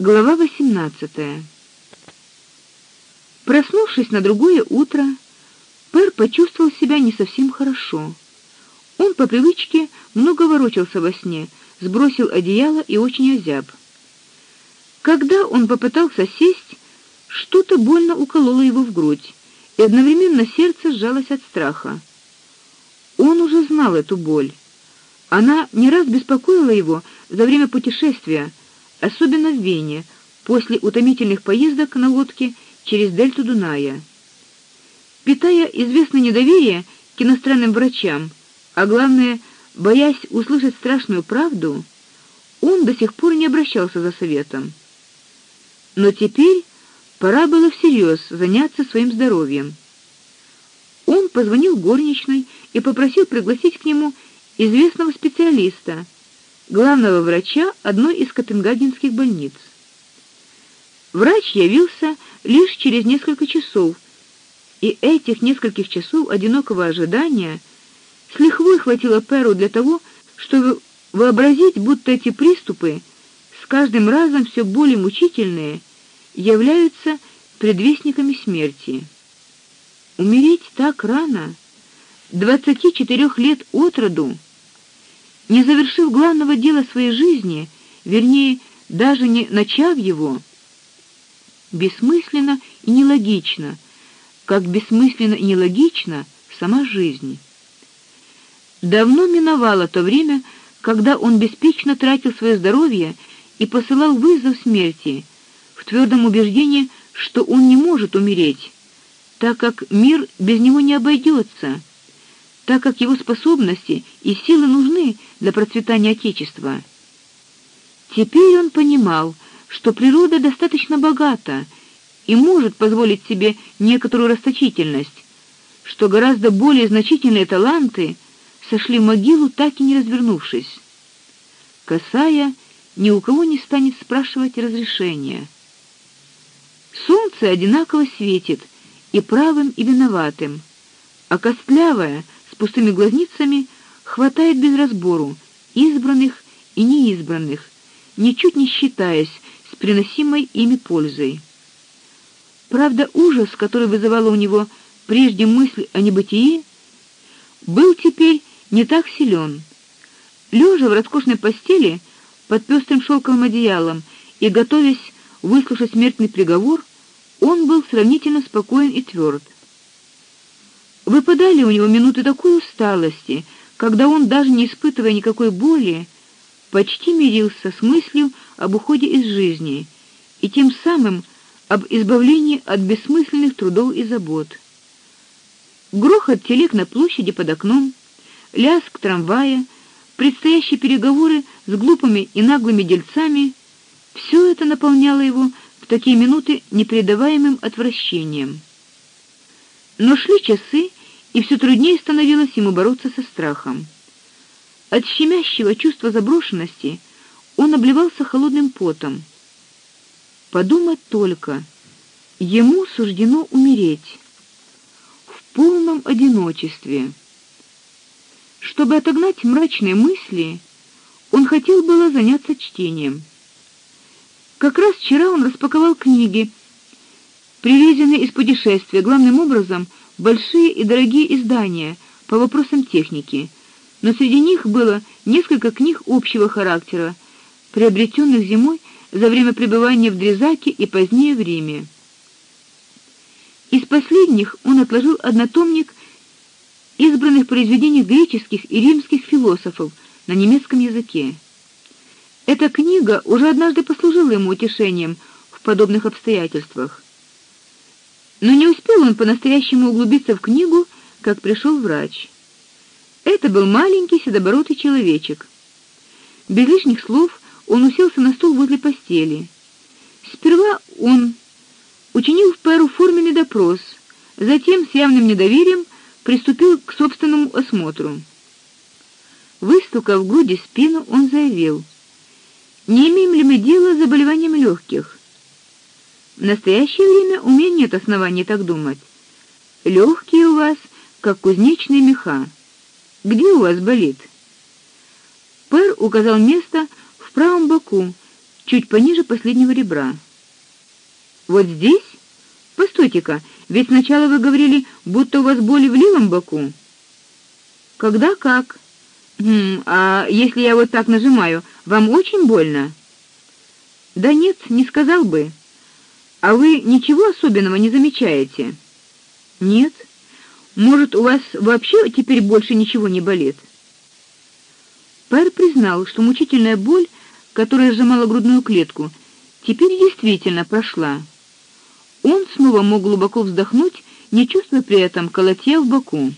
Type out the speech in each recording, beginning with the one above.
Глава 18. Проснувшись на другое утро, Пер почувствовал себя не совсем хорошо. Он по привычке много ворочался во сне, сбросил одеяло и очень озяб. Когда он попытался сесть, что-то больно укололо его в грудь, и одновременно сердце сжалось от страха. Он уже знал эту боль. Она не раз беспокоила его за время путешествия, особенно в Вене, после утомительных поездок на лодке через дельту Дуная. Питая известное недоверие к иностранным врачам, а главное, боясь услышать страшную правду, он до сих пор не обращался за советом. Но теперь пора было всерьез заняться своим здоровьем. Он позвонил горничной и попросил пригласить к нему известного специалиста, главного врача одной из копенгагенских больниц. Врач явился лишь через несколько часов, и этих нескольких часов одинокого ожидания с лихвой хватило Перу для того, чтобы вообразить, будто эти приступы с каждым разом все более мучительные являются предвестниками смерти. Умереть так рано, двадцати четырех лет от роду, не завершив главного дела своей жизни, вернее, даже не начав его, бессмысленно и нелогично, как бессмысленно и нелогично сама жизнь. Давно миновало то время, когда он беспечно тратил свое здоровье и посылал вызов смерти, в твердом убеждении, что он не может умереть, так как мир без него не обойдется, так как его способности и силы нужны для процветания отечества. Теперь он понимал, что природа достаточно богата и может позволить себе некоторую расточительность, что гораздо более значительные таланты сошли в могилу, так и не развернувшись. Касая ни у кого не станет спрашивать разрешения. Солнце одинаково светит и правым, и виноватым, а костлявое с пустыми глазницами хватает без разбору избранных и неизбранных, ничуть не считаясь с приносимой ими пользой. Правда, ужас, который вызывала у него прежде мысль о небытии, был теперь не так силен. Лежа в роскошной постели под пестрым шелковым одеялом и готовясь выслушать смертный приговор, он был сравнительно спокоен и тверд. Выпадали у него минуты такой усталости, когда он, даже не испытывая никакой боли, почти мирился с мыслью об уходе из жизни и тем самым об избавлении от бессмысленных трудов и забот. Грохот телег на площади под окном, лязг трамвая, предстоящие переговоры с глупыми и наглыми дельцами все это наполняло его в такие минуты непередаваемым отвращением. Но шли часы, и все труднее становилось ему бороться со страхом. От щемящего чувства заброшенности он обливался холодным потом. Подумать только, ему суждено умереть в полном одиночестве. Чтобы отогнать мрачные мысли, он хотел было заняться чтением. Как раз вчера он распаковал книги, привезенные из путешествия, главным образом большие и дорогие издания по вопросам техники. Но среди них было несколько книг общего характера, приобретенных зимой за время пребывания в Дрезаке и позднее в Риме. Из последних он отложил однотомник избранных произведений греческих и римских философов на немецком языке. Эта книга уже однажды послужила ему утешением в подобных обстоятельствах. Но не успел он по-настоящему углубиться в книгу, как пришел врач. Это был маленький седобородый человечек. Без лишних слов он уселся на стул возле постели. Сперва он учинил в Перу форменный допрос, затем с явным недоверием приступил к собственному осмотру. Выстукав груди спину, он заявил: "Не имеем ли мы дела с заболеванием легких? В настоящее время у меня нет оснований так думать. Легкие у вас как кузнечные меха. Где у вас болит?" Пэр указал место в правом боку, чуть пониже последнего ребра. Вот здесь? Постойте-ка, ведь сначала вы говорили, будто у вас боли в левом боку. Когда как? Хм, а если я вот так нажимаю, вам очень больно? Да нет, не сказал бы. А вы ничего особенного не замечаете? Нет. Может, у вас вообще теперь больше ничего не болит? Пэр признал, что мучительная боль, которая сжимала грудную клетку, теперь действительно прошла. Он снова мог глубоко вздохнуть, не чувствуя при этом колотья в боку.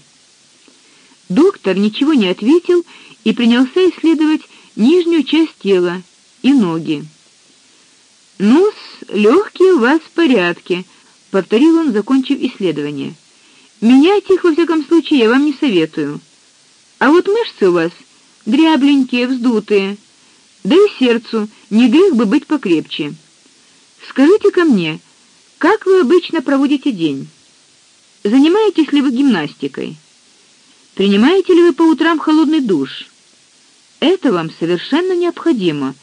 Доктор ничего не ответил и принялся исследовать нижнюю часть тела и ноги. "Ну, легкие у вас в порядке", повторил он, закончив исследование. "Менять их во всяком случае я вам не советую. А вот мышцы у вас дрябленькие, вздутые. Да и сердцу не грех бы быть покрепче. скажите ко мне, как вы обычно проводите день? Занимаетесь ли вы гимнастикой? Принимаете ли вы по утрам холодный душ? Это вам совершенно необходимо.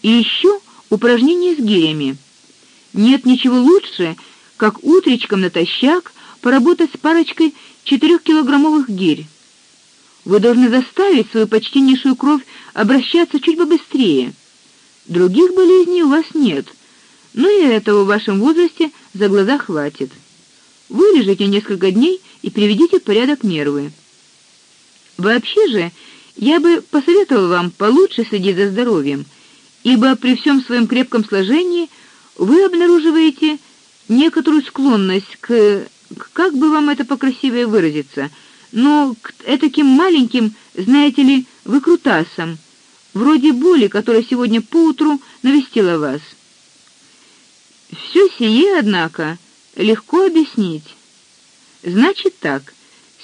И еще упражнения с гирями. Нет ничего лучше, как утречком натощак поработать с парочкой четырехкилограммовых гирь. Вы должны заставить свою почтеннейшую кровь обращаться чуть побыстрее. Других болезней у вас нет. Но и этого в вашем возрасте за глаза хватит. Вылежите несколько дней и приведите в порядок нервы. Вообще же, я бы посоветовал вам получше следить за здоровьем, ибо при всем своем крепком сложении вы обнаруживаете некоторую склонность к, как бы вам это покрасивее выразиться, но к этаким маленьким, знаете ли, выкрутасам, вроде боли, которая сегодня поутру навестила вас. Все сие, однако, легко объяснить. Значит так: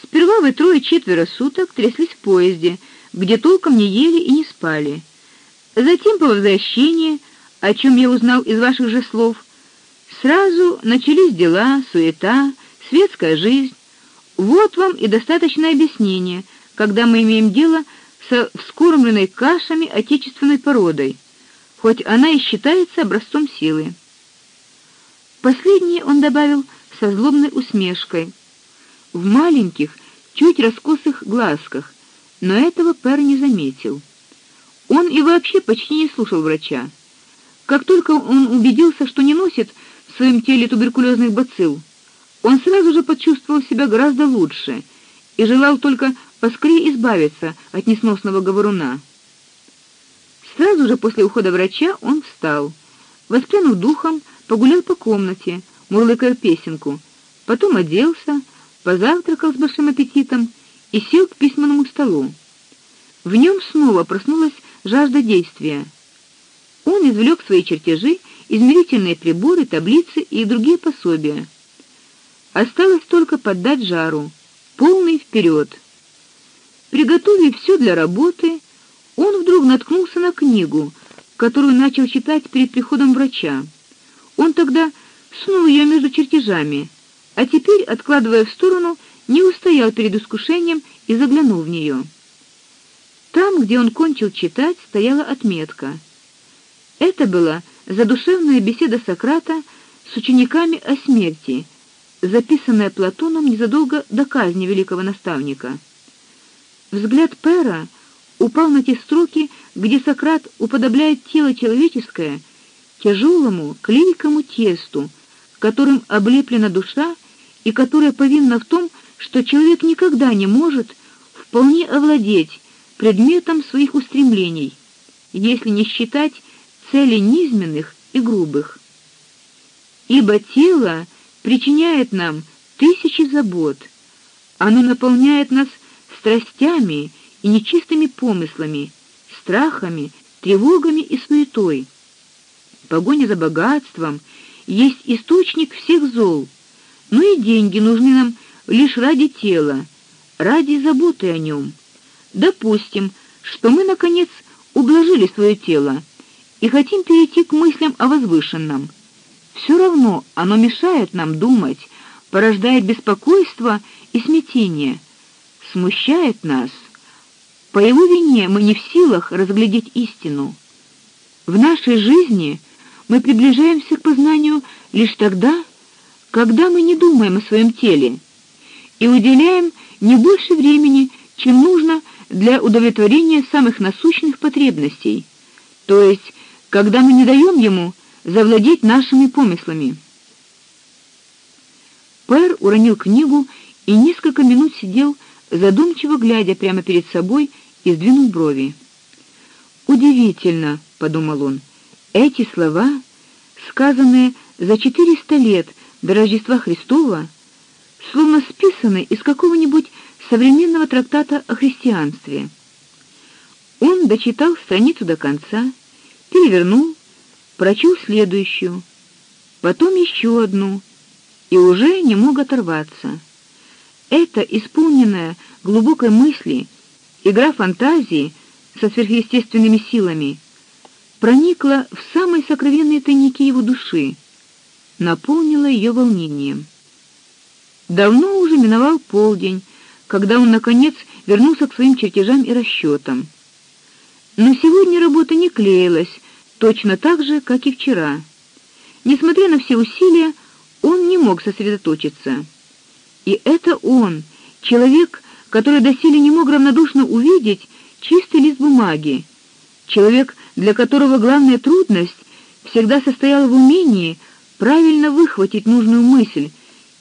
сперва вы трое-четверо суток тряслись в поезде, где толком не ели и не спали. Затем по возвращении, о чем я узнал из ваших же слов, сразу начались дела, суета, светская жизнь. Вот вам и достаточное объяснение, когда мы имеем дело со вскормленной кашами отечественной породой, хоть она и считается образцом силы. Последнее он добавил со злобной усмешкой в маленьких, чуть раскосых глазках, но этого Пер не заметил. Он и вообще почти не слушал врача. Как только он убедился, что не носит в своем теле туберкулезных бацилл, он сразу же почувствовал себя гораздо лучше и желал только поскорее избавиться от несносного говоруна. Сразу же после ухода врача он встал, воспрянув духом, погулял по комнате, мурлыкая песенку, потом оделся, позавтракал с большим аппетитом и сел к письменному столу. В нем снова проснулась жажда действия. Он извлек свои чертежи, измерительные приборы, таблицы и другие пособия. Осталось только поддать жару, полный вперед. Приготовив все для работы, он вдруг наткнулся на книгу, которую начал читать перед приходом врача. Он тогда сунул ее между чертежами, а теперь, откладывая в сторону, не устоял перед искушением и заглянул в нее. Там, где он кончил читать, стояла отметка. Это была задушевная беседа Сократа с учениками о смерти, записанная Платоном незадолго до казни великого наставника. Взгляд Пера упал на те строки, где Сократ уподобляет тело человеческое тяжелому клейкому тесту, которым облеплена душа и которое повинно в том, что человек никогда не может вполне овладеть предметом своих устремлений, если не считать цели низменных и грубых. Ибо тело причиняет нам тысячи забот. Оно наполняет нас страстями и нечистыми помыслами, страхами, тревогами и суетой погоня за богатством есть источник всех зол. Но и деньги нужны нам лишь ради тела, ради заботы о нем. Допустим, что мы наконец ублажили свое тело и хотим перейти к мыслям о возвышенном. Все равно оно мешает нам думать, порождает беспокойство и смятение, смущает нас. По его вине мы не в силах разглядеть истину. В нашей жизни мы приближаемся к познанию лишь тогда, когда мы не думаем о своем теле и уделяем не больше времени, чем нужно для удовлетворения самых насущных потребностей, то есть когда мы не даем ему завладеть нашими помыслами. Пэр уронил книгу и несколько минут сидел, задумчиво глядя прямо перед собой и сдвинул брови. Удивительно, подумал он. Эти слова, сказанные за четыреста лет до Рождества Христова, словно списаны из какого-нибудь современного трактата о христианстве. Он дочитал страницу до конца, перевернул, прочел следующую, потом еще одну и уже не мог оторваться. Это исполненная глубокой мысли, игра фантазии со сверхъестественными силами проникла в самые сокровенные тайники его души, наполнила ее волнением. Давно уже миновал полдень, когда он наконец вернулся к своим чертежам и расчетам. Но сегодня работа не клеилась, точно так же, как и вчера. Несмотря на все усилия, он не мог сосредоточиться. И это он, человек, который доселе не мог равнодушно увидеть чистый лист бумаги, человек, для которого главная трудность всегда состояла в умении правильно выхватить нужную мысль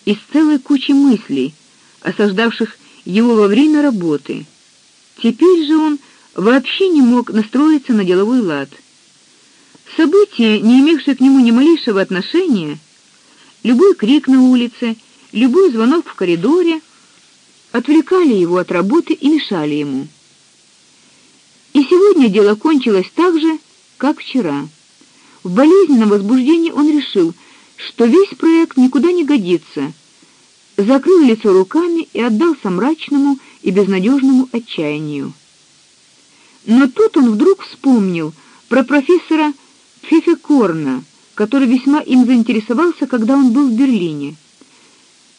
из целой кучи мыслей, осаждавших его во время работы. Теперь же он вообще не мог настроиться на деловой лад. События, не имевшие к нему ни малейшего отношения, любой крик на улице, любой звонок в коридоре отвлекали его от работы и мешали ему. И сегодня дело кончилось так же, как вчера. В болезненном возбуждении он решил, что весь проект никуда не годится. Закрыл лицо руками и отдался мрачному и безнадежному отчаянию. Но тут он вдруг вспомнил про профессора Фефекорна, который весьма им заинтересовался, когда он был в Берлине.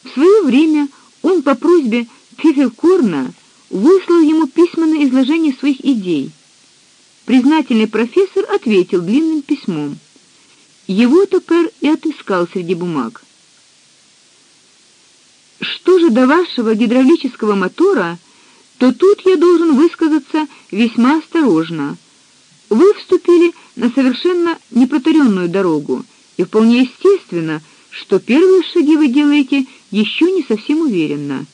В свое время он по просьбе Фефекорна выслал ему письменное изложение своих идей. Признательный профессор ответил длинным письмом. Его Топер и отыскал среди бумаг. Что же до вашего гидравлического мотора, то тут я должен высказаться весьма осторожно. Вы вступили на совершенно непроторенную дорогу, и вполне естественно, что первые шаги вы делаете еще не совсем уверенно.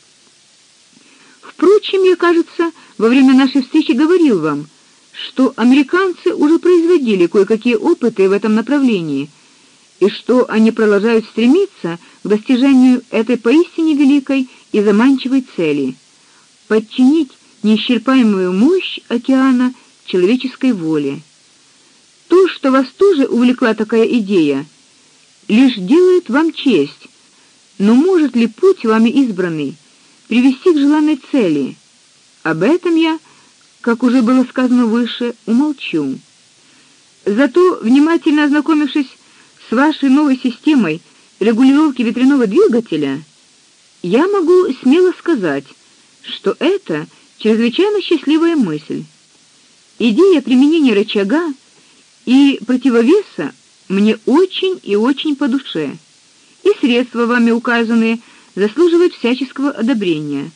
Впрочем, я, кажется, во время нашей встречи говорил вам, что американцы уже производили кое-какие опыты в этом направлении, и что они продолжают стремиться к достижению этой поистине великой и заманчивой цели подчинить неисчерпаемую мощь океана человеческой воле. То, что вас тоже увлекла такая идея, лишь делает вам честь. Но может ли путь вами избранный привести к желанной цели? Об этом я, как уже было сказано выше, умолчу. Зато, внимательно ознакомившись с вашей новой системой регулировки ветряного двигателя, я могу смело сказать, что это чрезвычайно счастливая мысль. Идея применения рычага и противовеса мне очень и очень по душе. И средства вами указанные заслуживают всяческого одобрения.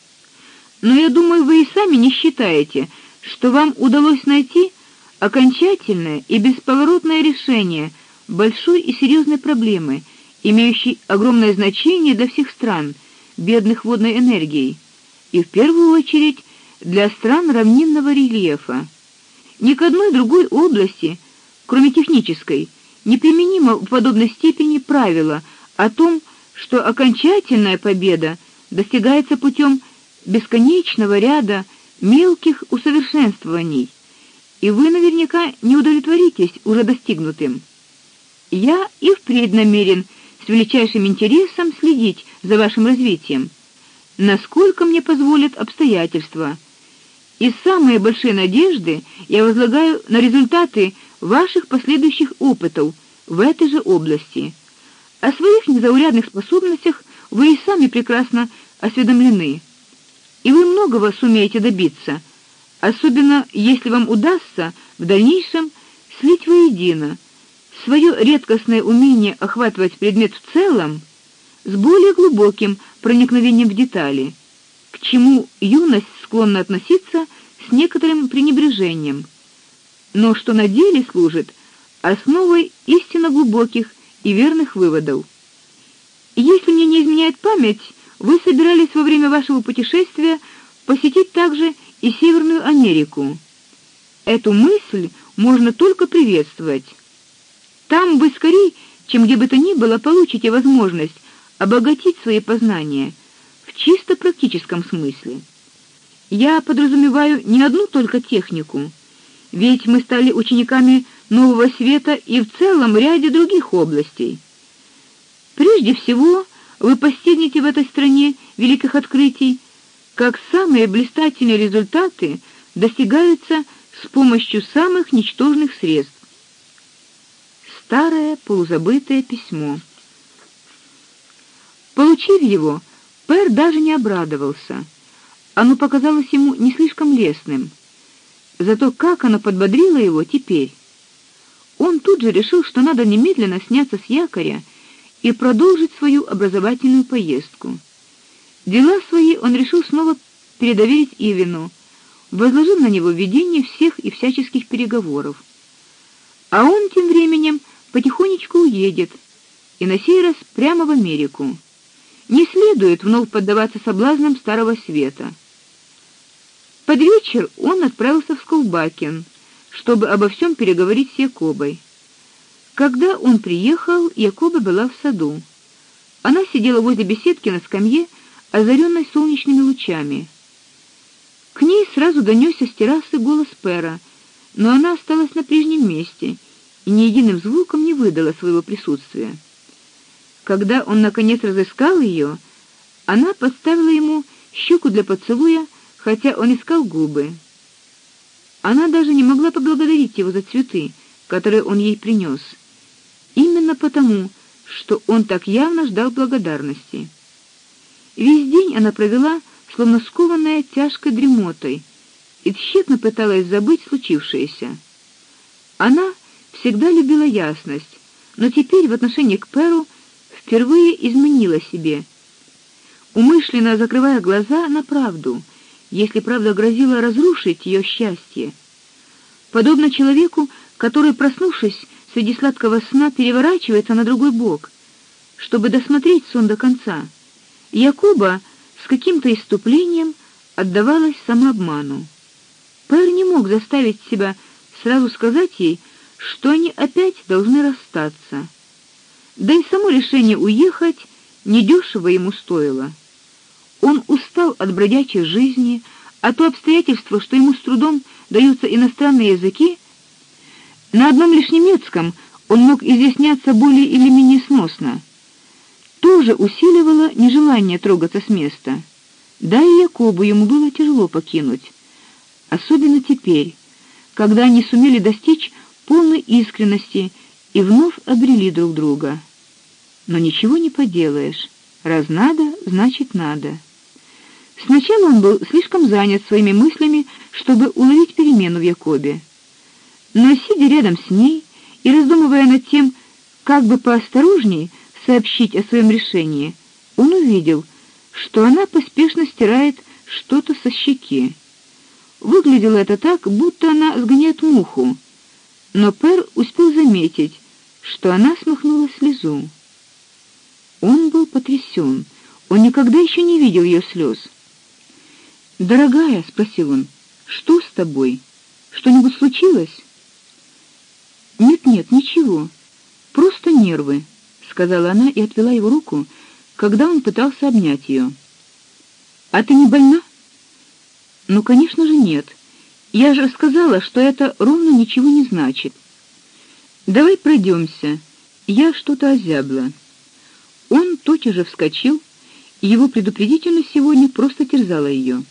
Но я думаю, вы и сами не считаете, что вам удалось найти окончательное и бесповоротное решение большой и серьезной проблемы, имеющей огромное значение для всех стран, бедных водной энергией, и в первую очередь для стран равнинного рельефа. Ни к одной другой области, кроме технической, неприменимо в подобной степени правило о том, что окончательная победа достигается путем бесконечного ряда мелких усовершенствований, и вы наверняка не удовлетворитесь уже достигнутым. Я и впредь намерен с величайшим интересом следить за вашим развитием, насколько мне позволят обстоятельства. И самые большие надежды я возлагаю на результаты ваших последующих опытов в этой же области. О своих незаурядных способностях вы и сами прекрасно осведомлены. И вы многого сумеете добиться, особенно если вам удастся в дальнейшем слить воедино свое редкостное умение охватывать предмет в целом с более глубоким проникновением в детали, к чему юность склонна относиться с некоторым пренебрежением, но что на деле служит основой истинно глубоких и верных выводов. Если мне не изменяет память, вы собирались во время вашего путешествия посетить также и Северную Америку. Эту мысль можно только приветствовать. Там вы скорее, чем где бы то ни было, получите возможность обогатить свои познания в чисто практическом смысле. Я подразумеваю не одну только технику, ведь мы стали учениками нового света и в целом ряде других областей. Прежде всего, вы постигнете в этой стране великих открытий, как самые блистательные результаты достигаются с помощью самых ничтожных средств. Старое полузабытое письмо. Получив его, Пер даже не обрадовался. Оно показалось ему не слишком лестным. Зато как оно подбодрило его теперь. Он тут же решил, что надо немедленно сняться с якоря и продолжить свою образовательную поездку. Дела свои он решил снова передоверить Ивину, возложив на него ведение всех и всяческих переговоров. А он тем временем потихонечку уедет, и на сей раз прямо в Америку. Не следует вновь поддаваться соблазнам старого света. Под вечер он отправился в Сколбакен, чтобы обо всем переговорить с Якобой. Когда он приехал, Якоба была в саду. Она сидела возле беседки на скамье, озаренной солнечными лучами. К ней сразу донесся с террасы голос Пера, но она осталась на прежнем месте и ни единым звуком не выдала своего присутствия. Когда он наконец разыскал ее, она подставила ему щеку для поцелуя, хотя он искал губы. Она даже не могла поблагодарить его за цветы, которые он ей принес именно потому, что он так явно ждал благодарности. Весь день она провела, словно скованная тяжкой дремотой, и тщетно пыталась забыть случившееся. Она всегда любила ясность, но теперь в отношении к Перу впервые изменила себе, умышленно закрывая глаза на правду, если правда грозила разрушить ее счастье. Подобно человеку, который, проснувшись, среди сладкого сна переворачивается на другой бок, чтобы досмотреть сон до конца. Якоба с каким-то иступлением отдавалась самообману. Пэр не мог заставить себя сразу сказать ей, что они опять должны расстаться. Да и само решение уехать недешево ему стоило. Он устал от бродячей жизни, а то обстоятельство, что ему с трудом даются иностранные языки, на одном лишь немецком он мог изъясняться более или менее сносно. Тоже усиливало нежелание трогаться с места. Да и Якобу ему было тяжело покинуть, особенно теперь, когда они сумели достичь полной искренности и вновь обрели друг друга. Но ничего не поделаешь. Раз надо, значит надо. Сначала он был слишком занят своими мыслями, чтобы уловить перемену в Якобе. Но сидя рядом с ней и раздумывая над тем, как бы поосторожнее сообщить о своем решении, он увидел, что она поспешно стирает что-то со щеки. Выглядело это так, будто она сгоняет муху. Но Пер успел заметить, что она смахнула слезу. Он был потрясен. Он никогда еще не видел ее слез. "Дорогая", спросил он. "Что с тобой? Что-нибудь случилось?" Нет, нет, ничего. Просто нервы, сказала она и отвела его руку, когда он пытался обнять ее. А ты не больна? Ну, конечно же, нет. Я же сказала, что это ровно ничего не значит. Давай пройдемся. Я что-то озябла. Он тотчас же вскочил, его предупредительность сегодня просто терзала ее.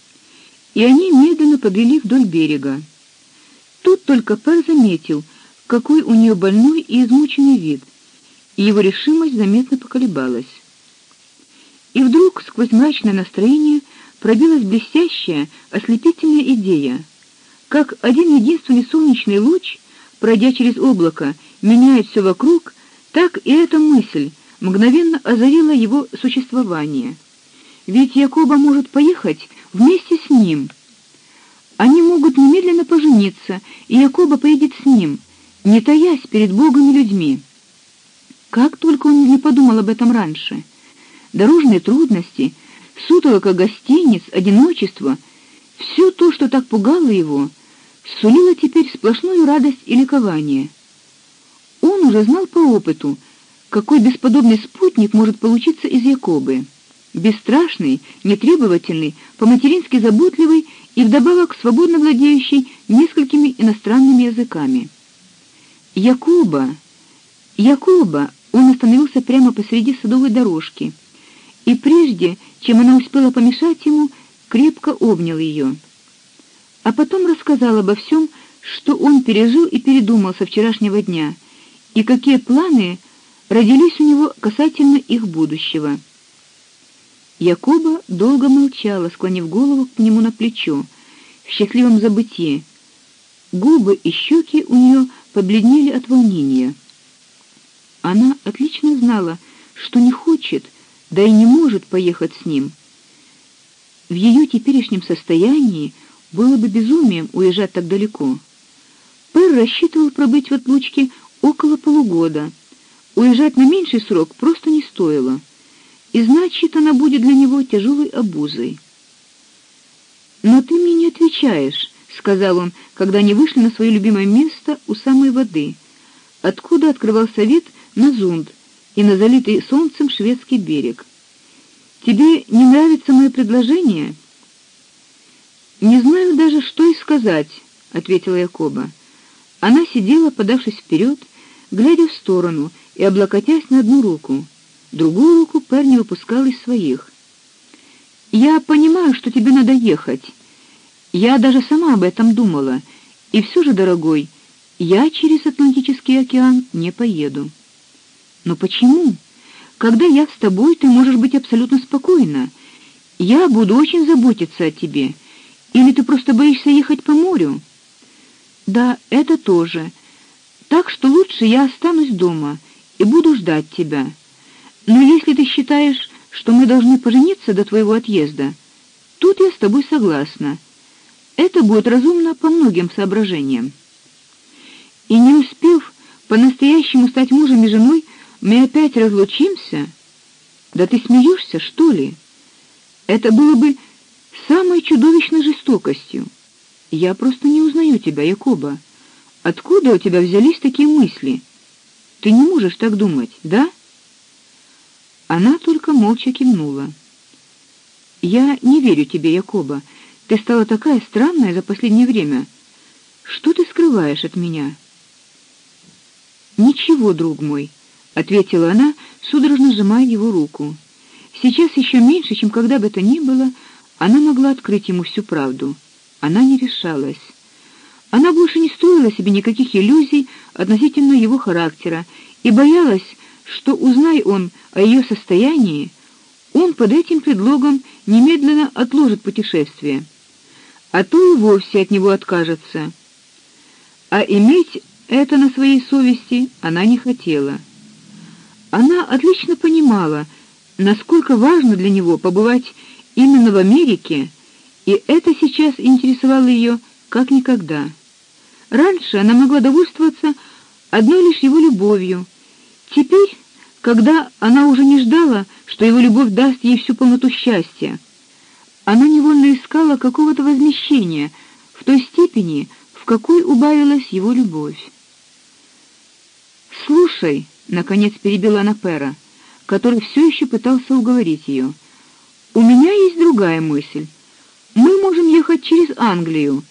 И они медленно побрели вдоль берега. Тут только Пэр заметил, какой у нее больной и измученный вид, и его решимость заметно поколебалась. И вдруг сквозь мрачное настроение пробилась блестящая, ослепительная идея, как один единственный солнечный луч пройдя через облако, меняет все вокруг, так и эта мысль мгновенно озарила его существование. Ведь Якоба может поехать вместе с ним. Они могут немедленно пожениться, и Якоба поедет с ним, не таясь перед Богом и людьми. Как только он не подумал об этом раньше. Дорожные трудности, сутолока гостиниц, одиночество все то, что так пугало его, сулило теперь сплошную радость и ликование. Он уже знал по опыту, какой бесподобный спутник может получиться из Якобы. Бесстрашный, нетребовательный, по-матерински заботливый и вдобавок свободно владеющий несколькими иностранными языками. Якоба, Якоба, он остановился прямо посреди садовой дорожки, и прежде, чем она успела помешать ему, крепко обнял ее. А потом рассказал обо всем, что он пережил и передумал со вчерашнего дня, и какие планы родились у него касательно их будущего. Якоба долго молчала, склонив голову к нему на плечо, в счастливом забытии. Губы и щеки у нее побледнели от волнения. Она отлично знала, что не хочет, да и не может поехать с ним. В ее теперешнем состоянии было бы безумием уезжать так далеко. Пэр рассчитывал пробыть в отлучке около полугода. Уезжать на меньший срок просто не стоило. И значит, она будет для него тяжелой обузой. "Но ты мне не отвечаешь", сказал он, когда они вышли на свое любимое место у самой воды, откуда открывался вид на Зунд и на залитый солнцем шведский берег. Тебе не нравится мое предложение? Не знаю даже, что и сказать, ответила Якоба. Она сидела, подавшись вперед, глядя в сторону и облокотясь на одну руку. Другую руку Пер выпускал из своих. Я понимаю, что тебе надо ехать. Я даже сама об этом думала. И все же, дорогой, я через Атлантический океан не поеду. Но почему? Когда я с тобой, ты можешь быть абсолютно спокойна. Я буду очень заботиться о тебе. Или ты просто боишься ехать по морю? Да, это тоже. Так что лучше я останусь дома и буду ждать тебя. Но если ты считаешь, что мы должны пожениться до твоего отъезда, тут я с тобой согласна. Это будет разумно по многим соображениям. И не успев по-настоящему стать мужем и женой, мы опять разлучимся? Да ты смеешься, что ли? Это было бы самой чудовищной жестокостью. Я просто не узнаю тебя, Якоба. Откуда у тебя взялись такие мысли? Ты не можешь так думать, да? Она только молча кивнула. Я не верю тебе, Якоба. Ты стала такая странная за последнее время. Что ты скрываешь от меня? Ничего, друг мой ответила она, судорожно сжимая его руку. Сейчас еще меньше, чем когда бы то ни было, она могла открыть ему всю правду. Она не решалась. Она больше не строила себе никаких иллюзий относительно его характера и боялась, что узнай он о ее состоянии, он под этим предлогом немедленно отложит путешествие, а то и вовсе от него откажется. А иметь это на своей совести она не хотела. Она отлично понимала, насколько важно для него побывать именно в Америке, и это сейчас интересовало ее как никогда. Раньше она могла довольствоваться одной лишь его любовью. Теперь, когда она уже не ждала, что его любовь даст ей всю полноту счастья, она невольно искала какого-то возмещения в той степени, в какой убавилась его любовь. Слушай, наконец перебила она Пера, который все еще пытался уговорить ее. У меня есть другая мысль. Мы можем ехать через Англию.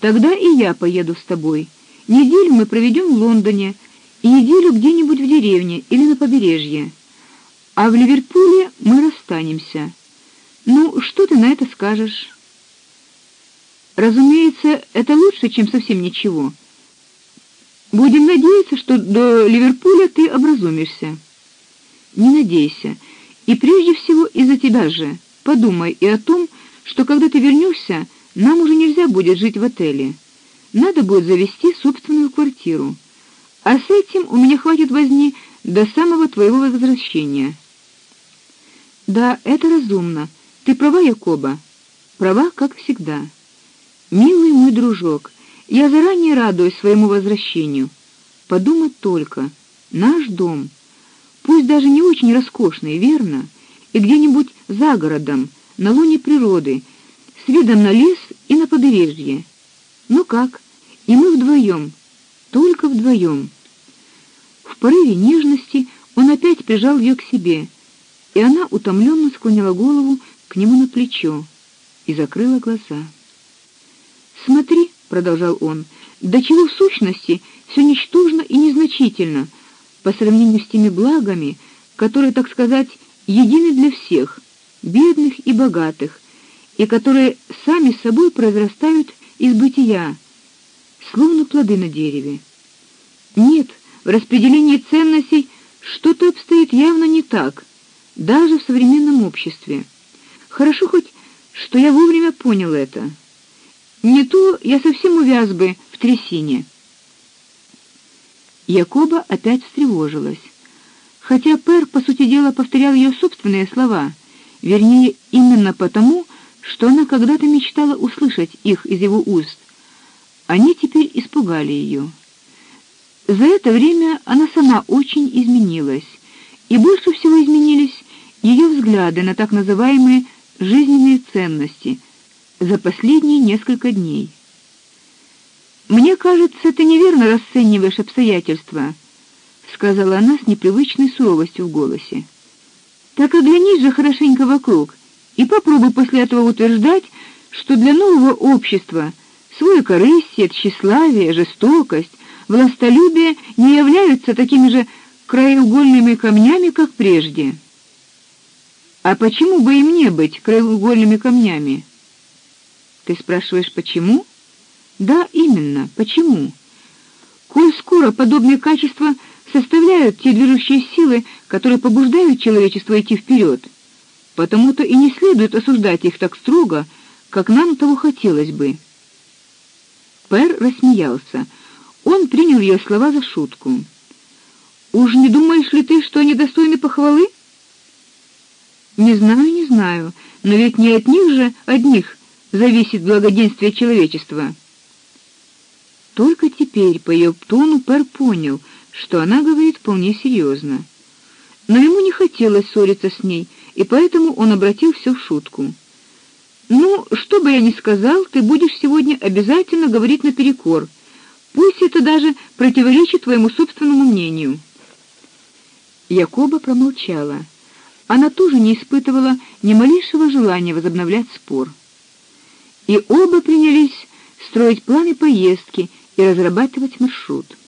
Тогда и я поеду с тобой. Неделю мы проведем в Лондоне и неделю где-нибудь в деревне или на побережье. А в Ливерпуле мы расстанемся. Ну, что ты на это скажешь? Разумеется, это лучше, чем совсем ничего. Будем надеяться, что до Ливерпуля ты образумишься. Не надейся. И прежде всего из-за тебя же. Подумай и о том, что когда ты вернешься, нам уже нельзя будет жить в отеле. надо будет завести собственную квартиру. А с этим у меня хватит возни до самого твоего возвращения. Да, это разумно. Ты права, Якоба. Права, как всегда. Милый мой дружок, я заранее радуюсь своему возвращению. Подумать только, наш дом, пусть даже не очень роскошный, верно, и где-нибудь за городом, на лоне природы, с видом на лес и на побережье. Ну как? И мы вдвоем, только вдвоем. В порыве нежности он опять прижал ее к себе, и она утомленно склонила голову к нему на плечо и закрыла глаза. "Смотри", продолжал он, "до чего в сущности все ничтожно и незначительно по сравнению с теми благами, которые, так сказать, едины для всех, бедных и богатых, и которые сами собой произрастают из бытия, словно плоды на дереве. Нет, в распределении ценностей что-то обстоит явно не так, даже в современном обществе. Хорошо хоть, что я вовремя понял это. Не то я совсем увяз бы в трясине. Якоба опять встревожилась. Хотя Пер, по сути дела, повторял ее собственные слова, вернее, именно потому, что она когда-то мечтала услышать их из его уст. Они теперь испугали ее. За это время она сама очень изменилась, и больше всего изменились ее взгляды на так называемые жизненные ценности за последние несколько дней. Мне кажется, ты неверно расцениваешь обстоятельства, сказала она с непривычной суровостью в голосе. Так оглянись же хорошенько вокруг и попробуй после этого утверждать, что для нового общества свое корыстие, тщеславие, жестокость, властолюбие не являются такими же краеугольными камнями, как прежде. А почему бы им не быть краеугольными камнями? Ты спрашиваешь, почему? Да, именно, почему? Коль скоро подобные качества составляют те движущие силы, которые побуждают человечество идти вперед, потому-то и не следует осуждать их так строго, как нам того хотелось бы. Пер рассмеялся. Он принял ее слова за шутку. Уж не думаешь ли ты, что они достойны похвалы? Не знаю, не знаю, но ведь не от них же одних зависит благоденствие человечества. Только теперь по ее тону Пер понял, что она говорит вполне серьезно. Но ему не хотелось ссориться с ней, и поэтому он обратил все в шутку. Ну, что бы я ни сказал, ты будешь сегодня обязательно говорить наперекор. Пусть это даже противоречит твоему собственному мнению. Якоба промолчала. Она тоже не испытывала ни малейшего желания возобновлять спор. И оба принялись строить планы поездки и разрабатывать маршрут.